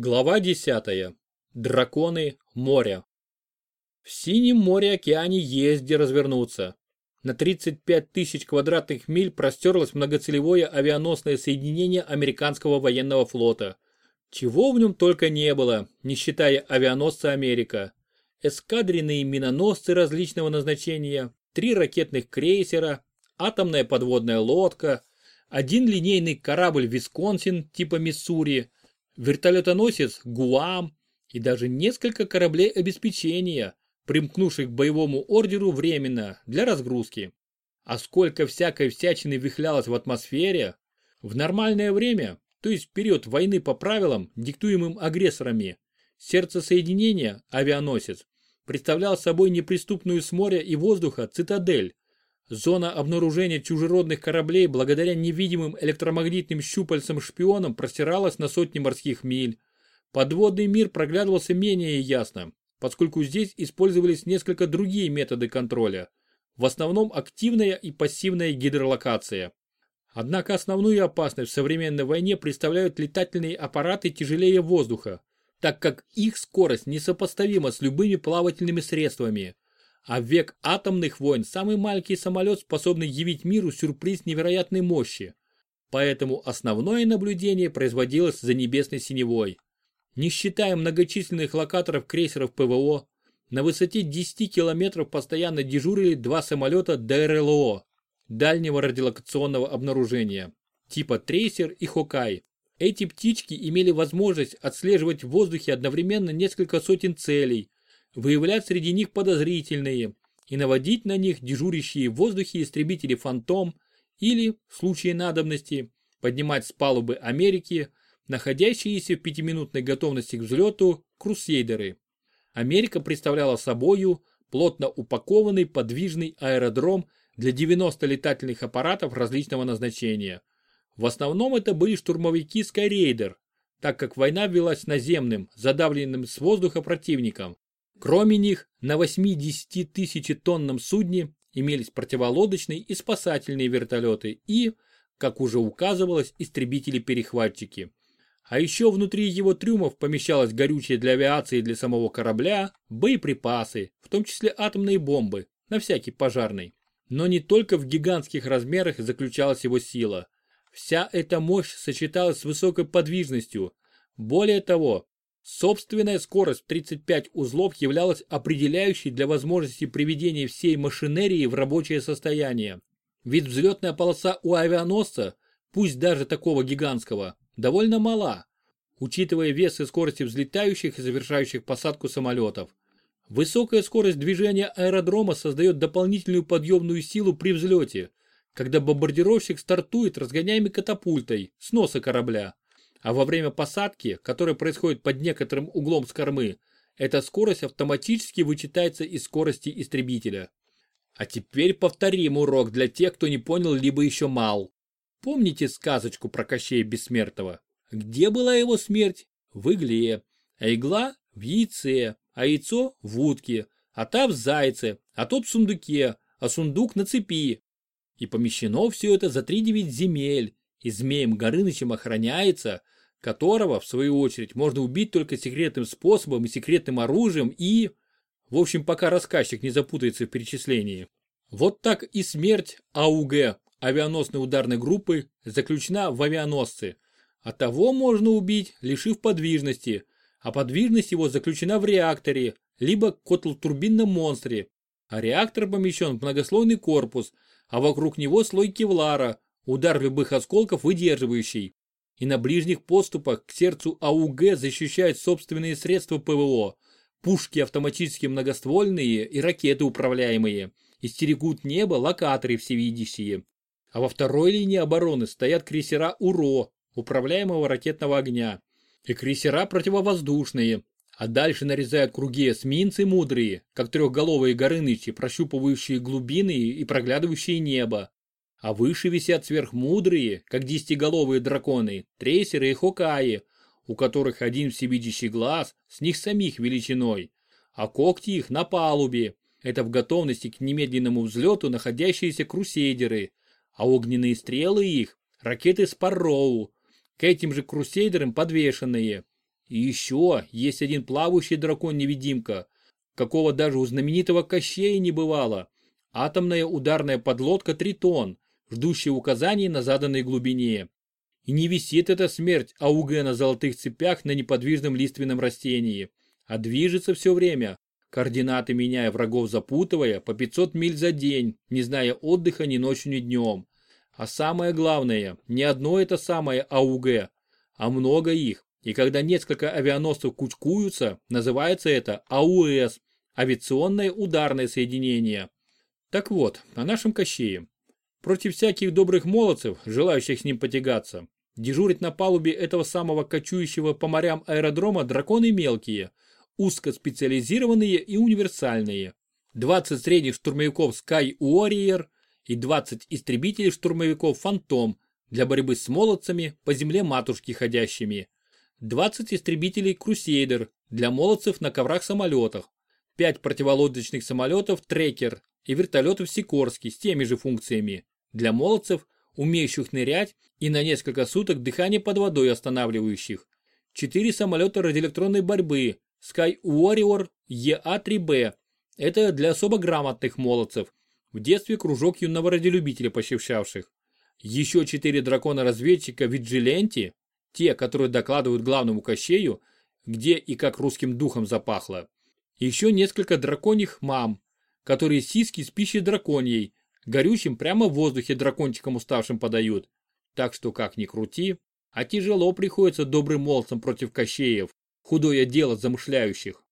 Глава 10. Драконы моря. В Синем море-океане где развернуться. На 35 тысяч квадратных миль простерлось многоцелевое авианосное соединение американского военного флота. Чего в нем только не было, не считая авианосца «Америка». Эскадренные миноносцы различного назначения, три ракетных крейсера, атомная подводная лодка, один линейный корабль «Висконсин» типа «Миссури», вертолетоносец «Гуам» и даже несколько кораблей обеспечения, примкнувших к боевому ордеру временно для разгрузки. А сколько всякой всячины вихлялось в атмосфере, в нормальное время, то есть в период войны по правилам, диктуемым агрессорами, сердце соединения, авианосец, представлял собой неприступную с моря и воздуха цитадель, Зона обнаружения чужеродных кораблей благодаря невидимым электромагнитным щупальцам-шпионам простиралась на сотни морских миль. Подводный мир проглядывался менее ясно, поскольку здесь использовались несколько другие методы контроля. В основном активная и пассивная гидролокация. Однако основную опасность в современной войне представляют летательные аппараты тяжелее воздуха, так как их скорость несопоставима с любыми плавательными средствами – а в век атомных войн самый маленький самолет способный явить миру сюрприз невероятной мощи. Поэтому основное наблюдение производилось за небесной синевой. Не считая многочисленных локаторов крейсеров ПВО, на высоте 10 километров постоянно дежурили два самолета ДРЛО дальнего радиолокационного обнаружения, типа Трейсер и Хокай. Эти птички имели возможность отслеживать в воздухе одновременно несколько сотен целей, выявлять среди них подозрительные и наводить на них дежурящие в воздухе истребители «Фантом» или, в случае надобности, поднимать с палубы Америки находящиеся в пятиминутной готовности к взлету крусейдеры. Америка представляла собою плотно упакованный подвижный аэродром для 90 летательных аппаратов различного назначения. В основном это были штурмовики Skyraider, так как война велась наземным, задавленным с воздуха противником. Кроме них, на 80 тысячи тонном судне имелись противолодочные и спасательные вертолеты и, как уже указывалось, истребители-перехватчики. А еще внутри его трюмов помещалось горючее для авиации и для самого корабля, боеприпасы, в том числе атомные бомбы, на всякий пожарный. Но не только в гигантских размерах заключалась его сила. Вся эта мощь сочеталась с высокой подвижностью. Более того, Собственная скорость в 35 узлов являлась определяющей для возможности приведения всей машинерии в рабочее состояние. Ведь взлетная полоса у авианосца, пусть даже такого гигантского, довольно мала, учитывая вес и скорости взлетающих и завершающих посадку самолетов. Высокая скорость движения аэродрома создает дополнительную подъемную силу при взлете, когда бомбардировщик стартует разгоняемой катапультой с носа корабля. А во время посадки, которая происходит под некоторым углом с кормы, эта скорость автоматически вычитается из скорости истребителя. А теперь повторим урок для тех, кто не понял либо еще мал. Помните сказочку про Кощея Бессмертного? Где была его смерть? В игле. А игла в яйце, а яйцо в утке, а та в зайце, а тот в сундуке, а сундук на цепи. И помещено все это за три девять земель, и Змеем Горынычем охраняется, которого, в свою очередь, можно убить только секретным способом и секретным оружием и... В общем, пока рассказчик не запутается в перечислении. Вот так и смерть АУГ, авианосной ударной группы, заключена в авианосце. А того можно убить, лишив подвижности, а подвижность его заключена в реакторе, либо котлотурбинном монстре. А реактор помещен в многослойный корпус, а вокруг него слой кевлара, удар любых осколков выдерживающий. И на ближних поступах к сердцу АУГ защищают собственные средства ПВО, пушки автоматически многоствольные и ракеты управляемые, и стерегут небо локаторы всевидящие. А во второй линии обороны стоят крейсера УРО, управляемого ракетного огня, и крейсера противовоздушные, а дальше нарезают круги эсминцы мудрые, как трехголовые горынычи, прощупывающие глубины и проглядывающие небо. А выше висят сверхмудрые, как десятиголовые драконы, трейсеры и хокаи, у которых один всевидящий глаз с них самих величиной, а когти их на палубе. Это в готовности к немедленному взлету находящиеся крусейдеры, а огненные стрелы их – ракеты Спарроу, к этим же крусейдерам подвешенные. И еще есть один плавающий дракон-невидимка, какого даже у знаменитого Кощея не бывало. Атомная ударная подлодка «Тритон», ждущая указаний на заданной глубине. И не висит эта смерть АУГ на золотых цепях на неподвижном лиственном растении, а движется все время, координаты меняя врагов запутывая по 500 миль за день, не зная отдыха ни ночью, ни днем. А самое главное, не одно это самое АУГ, а много их. И когда несколько авианосцев кучкуются, называется это АУС – авиационное ударное соединение. Так вот, о нашем Кощее. Против всяких добрых молодцев, желающих с ним потягаться, Дежурить на палубе этого самого кочующего по морям аэродрома драконы мелкие, узкоспециализированные и универсальные. 20 средних штурмовиков Sky Warrior и 20 истребителей-штурмовиков Фантом для борьбы с молодцами по земле матушки ходящими. 20 истребителей Crusader для молодцев на коврах-самолетах. 5 противолодочных самолетов Трекер и вертолетов Сикорский с теми же функциями. Для молодцев – умеющих нырять и на несколько суток дыхание под водой останавливающих. Четыре самолета радиоэлектронной борьбы Sky Warrior EA-3B. Это для особо грамотных молодцев. В детстве кружок юного радиолюбителя посещавших. Еще четыре дракона-разведчика Виджиленти, те, которые докладывают главному Кощею, где и как русским духом запахло. Еще несколько драконьих мам, которые сиськи с пищей драконьей, горючим прямо в воздухе дракончикам уставшим подают. Так что как ни крути, а тяжело приходится добрым молодцам против кощеев, худое дело замышляющих.